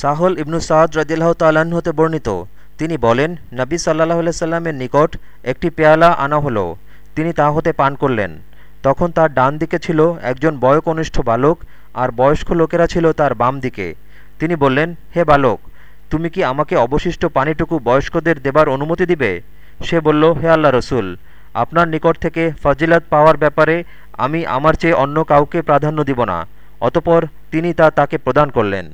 সাহল ইবনু সাদ রদিল্লাহ তাল্লাহ্ন হতে বর্ণিত। তিনি বলেন, নবী সাল্লাহ সাল্লামের নিকট একটি পেয়ালা আনা হলো। তিনি তা হতে পান করলেন। তখন তার ডান দিকে ছিল একজন বয়কনিষ্ঠ বালক আর বয়স্ক লোকেরা ছিল তার বাম দিকে। তিনি বললেন, হে বালক, তুমি কি আমাকে অবশিষ্ট পানিটুকু বয়স্কদের দেবার অনুমতি দিবে? সে বলল, হে আল্লাহ রসুল, আপনার নিকট থেকে ফজিলাত পাওয়ার ব্যাপারে আমি আমার চেয়ে অন্য কাউকে প্রাধান্য দিব না। অতপর তিনি তা তাকে প্রদান করলেন।